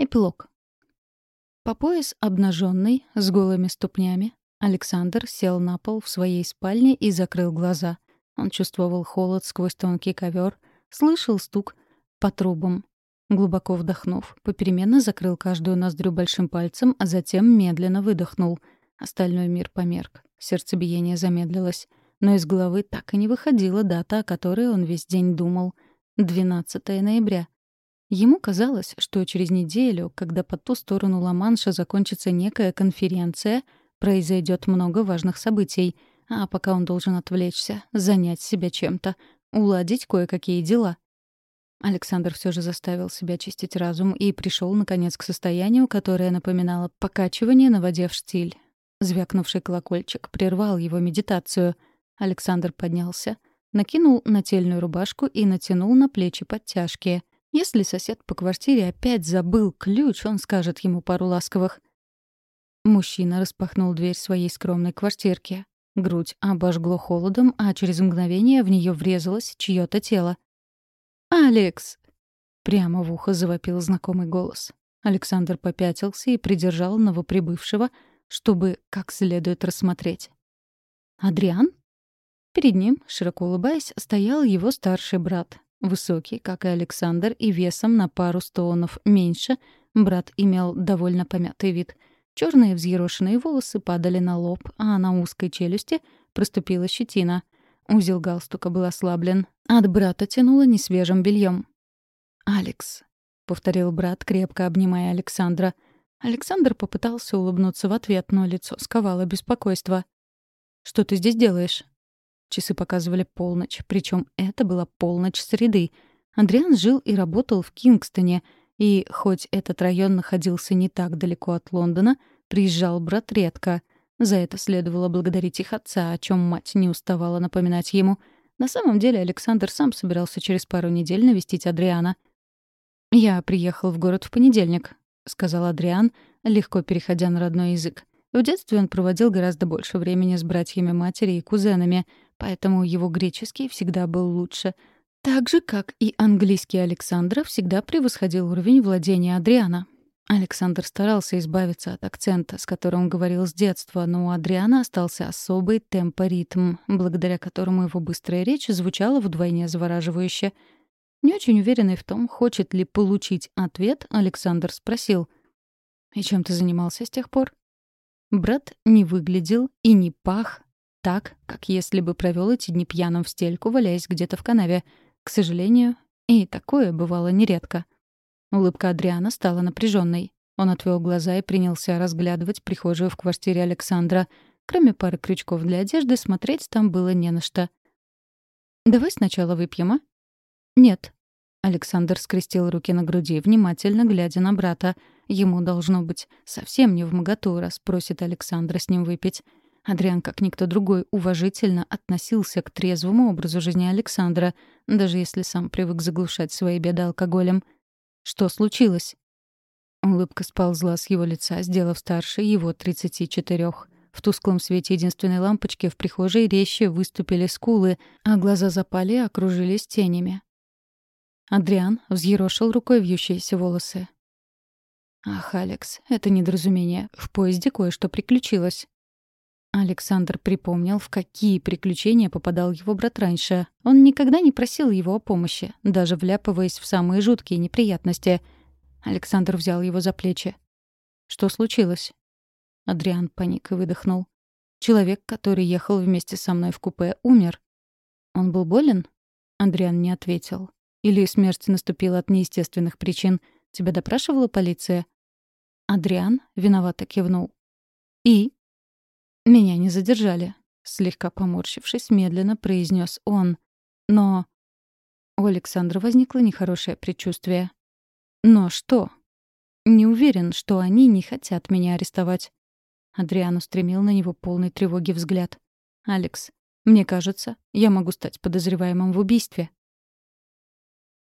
Эпилог. По пояс обнаженный, с голыми ступнями, Александр сел на пол в своей спальне и закрыл глаза. Он чувствовал холод сквозь тонкий ковер, слышал стук по трубам. Глубоко вдохнув, попеременно закрыл каждую ноздрю большим пальцем, а затем медленно выдохнул. Остальной мир померк. Сердцебиение замедлилось. Но из головы так и не выходила дата, о которой он весь день думал. 12 ноября. Ему казалось, что через неделю, когда по ту сторону Ла-Манша закончится некая конференция, произойдет много важных событий, а пока он должен отвлечься, занять себя чем-то, уладить кое-какие дела. Александр все же заставил себя чистить разум и пришел наконец к состоянию, которое напоминало покачивание на воде в штиль. Звякнувший колокольчик прервал его медитацию. Александр поднялся, накинул нательную рубашку и натянул на плечи подтяжки. Если сосед по квартире опять забыл ключ, он скажет ему пару ласковых. Мужчина распахнул дверь своей скромной квартирки. Грудь обожгло холодом, а через мгновение в нее врезалось чье-то тело. «Алекс!» — прямо в ухо завопил знакомый голос. Александр попятился и придержал новоприбывшего, чтобы как следует рассмотреть. «Адриан?» Перед ним, широко улыбаясь, стоял его старший брат. Высокий, как и Александр, и весом на пару стонов меньше, брат имел довольно помятый вид. Черные взъерошенные волосы падали на лоб, а на узкой челюсти проступила щетина. Узел галстука был ослаблен. От брата тянуло несвежим бельем. «Алекс», — повторил брат, крепко обнимая Александра. Александр попытался улыбнуться в ответ, но лицо сковало беспокойство. «Что ты здесь делаешь?» Часы показывали полночь, причем это была полночь среды. Андриан жил и работал в Кингстоне, и хоть этот район находился не так далеко от Лондона, приезжал брат редко. За это следовало благодарить их отца, о чем мать не уставала напоминать ему. На самом деле Александр сам собирался через пару недель навестить Адриана. «Я приехал в город в понедельник», — сказал Адриан, легко переходя на родной язык. В детстве он проводил гораздо больше времени с братьями матери и кузенами, поэтому его греческий всегда был лучше. Так же, как и английский Александра всегда превосходил уровень владения Адриана. Александр старался избавиться от акцента, с которым говорил с детства, но у Адриана остался особый темпоритм, благодаря которому его быстрая речь звучала вдвойне завораживающе. Не очень уверенный в том, хочет ли получить ответ, Александр спросил. «И чем ты занимался с тех пор?» Брат не выглядел и не пах так, как если бы провел эти дни пьяным в стельку, валяясь где-то в канаве. К сожалению, и такое бывало нередко. Улыбка Адриана стала напряженной. Он отвел глаза и принялся разглядывать прихожую в квартире Александра. Кроме пары крючков для одежды, смотреть там было не на что. «Давай сначала выпьем, а?» «Нет». Александр скрестил руки на груди, внимательно глядя на брата — Ему должно быть совсем не в моготу, раз просит Александра с ним выпить. Адриан, как никто другой, уважительно относился к трезвому образу жизни Александра, даже если сам привык заглушать свои беды алкоголем. Что случилось? Улыбка сползла с его лица, сделав старше его 34. В тусклом свете единственной лампочки в прихожей резче выступили скулы, а глаза запали и окружились тенями. Адриан взъерошил рукой вьющиеся волосы. Ах, Алекс, это недоразумение. В поезде кое-что приключилось. Александр припомнил, в какие приключения попадал его брат раньше. Он никогда не просил его о помощи, даже вляпываясь в самые жуткие неприятности. Александр взял его за плечи. «Что случилось?» Адриан паник и выдохнул. «Человек, который ехал вместе со мной в купе, умер. Он был болен?» Адриан не ответил. Или смерть наступила от неестественных причин — Тебя допрашивала полиция?» Адриан виновато кивнул. «И?» «Меня не задержали», — слегка поморщившись, медленно произнес он. «Но...» У Александра возникло нехорошее предчувствие. «Но что?» «Не уверен, что они не хотят меня арестовать». Адриан устремил на него полный тревоги взгляд. «Алекс, мне кажется, я могу стать подозреваемым в убийстве».